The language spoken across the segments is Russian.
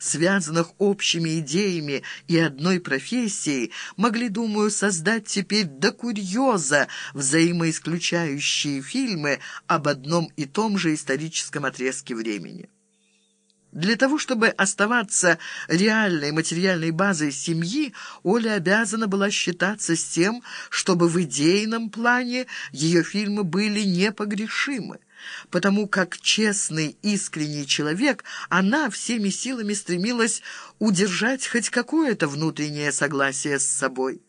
связанных общими идеями и одной профессией, могли, думаю, создать теперь до курьеза взаимоисключающие фильмы об одном и том же историческом отрезке времени. Для того, чтобы оставаться реальной материальной базой семьи, Оля обязана была считаться с тем, чтобы в идейном плане ее фильмы были непогрешимы потому как честный, искренний человек, она всеми силами стремилась удержать хоть какое-то внутреннее согласие с собой.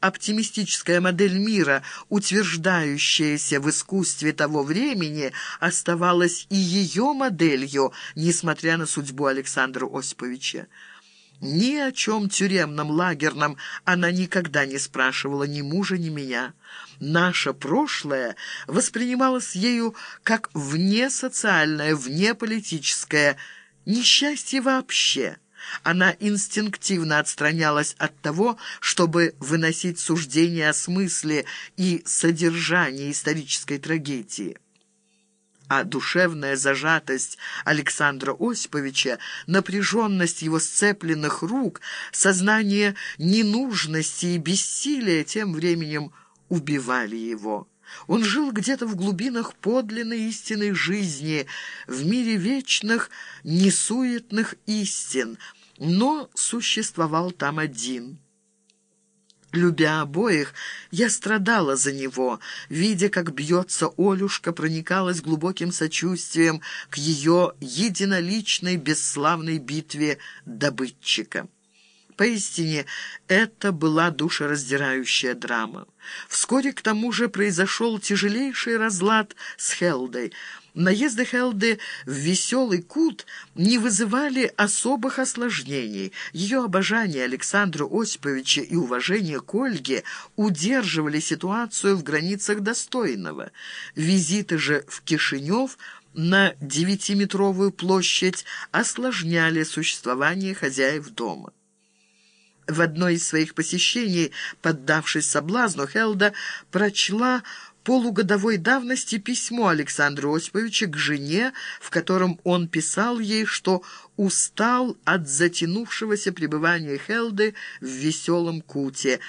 Оптимистическая модель мира, утверждающаяся в искусстве того времени, оставалась и ее моделью, несмотря на судьбу Александра Осиповича. Ни о чем тюремном, лагерном она никогда не спрашивала ни мужа, ни меня. Наше прошлое воспринималось ею как внесоциальное, внеполитическое, несчастье вообще. Она инстинктивно отстранялась от того, чтобы выносить суждения о смысле и содержании исторической трагедии а душевная зажатость Александра Осиповича, напряженность его сцепленных рук, сознание ненужности и бессилия тем временем убивали его. Он жил где-то в глубинах подлинной истинной жизни, в мире вечных, несуетных истин, но существовал там один — Любя обоих, я страдала за него, видя, как бьется Олюшка, проникалась глубоким сочувствием к ее единоличной бесславной битве добытчика. Поистине, это была душераздирающая драма. Вскоре к тому же произошел тяжелейший разлад с Хелдой — Наезды Хелды в веселый кут не вызывали особых осложнений. Ее обожание Александра Осиповича и уважение к Ольге удерживали ситуацию в границах достойного. Визиты же в Кишинев на девятиметровую площадь осложняли существование хозяев дома. В одно из своих посещений, поддавшись соблазну, Хелда прочла полугодовой давности письмо Александра Осиповича к жене, в котором он писал ей, что устал от затянувшегося пребывания Хелды в веселом куте.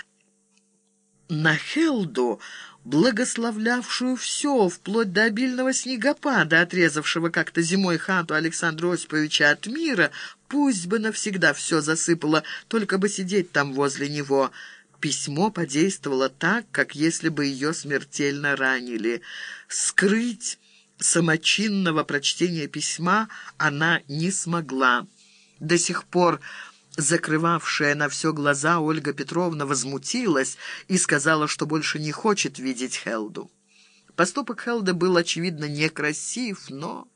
На Хелду, благословлявшую все, вплоть до обильного снегопада, отрезавшего как-то зимой хату Александра Осиповича от мира, пусть бы навсегда все засыпало, только бы сидеть там возле него — Письмо подействовало так, как если бы ее смертельно ранили. Скрыть самочинного прочтения письма она не смогла. До сих пор закрывавшая на все глаза Ольга Петровна возмутилась и сказала, что больше не хочет видеть Хелду. Поступок Хелды был, очевидно, некрасив, но...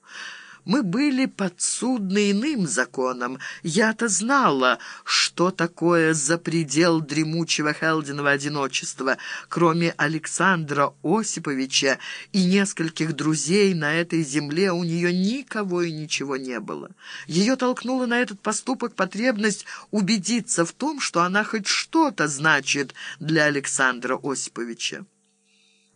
Мы были подсудны иным законам. Я-то знала, что такое за предел дремучего Хелдиного одиночества. Кроме Александра Осиповича и нескольких друзей на этой земле у нее никого и ничего не было. Ее толкнула на этот поступок потребность убедиться в том, что она хоть что-то значит для Александра Осиповича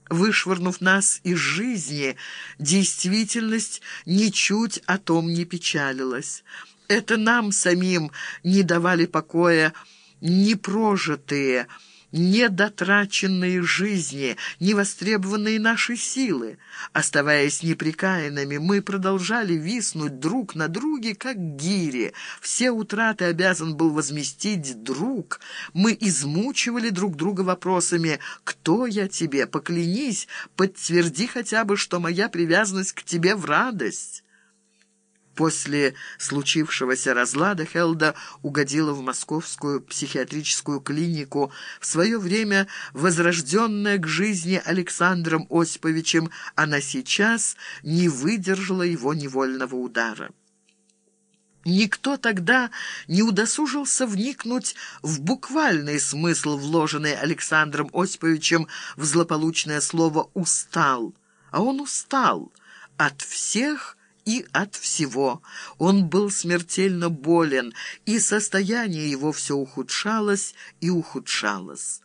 вышвырнув нас из жизни, действительность ничуть о том не печалилась. Это нам самим не давали покоя непрожитые, недотраченные жизни, невостребованные наши силы. Оставаясь неприкаянными, мы продолжали виснуть друг на друге, как гири. Все утраты обязан был возместить друг. Мы измучивали друг друга вопросами «Кто я тебе? Поклянись, подтверди хотя бы, что моя привязанность к тебе в радость». После случившегося разлада Хелда угодила в московскую психиатрическую клинику, в свое время возрожденная к жизни Александром Осиповичем, она сейчас не выдержала его невольного удара. Никто тогда не удосужился вникнуть в буквальный смысл, вложенный Александром Осиповичем в злополучное слово «устал». А он устал от всех и от всего. Он был смертельно болен, и состояние его все ухудшалось и ухудшалось.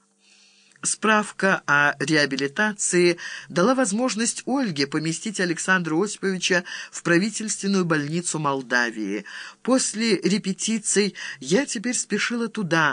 Справка о реабилитации дала возможность Ольге поместить Александра Осиповича в правительственную больницу Молдавии. После репетиций я теперь спешила туда,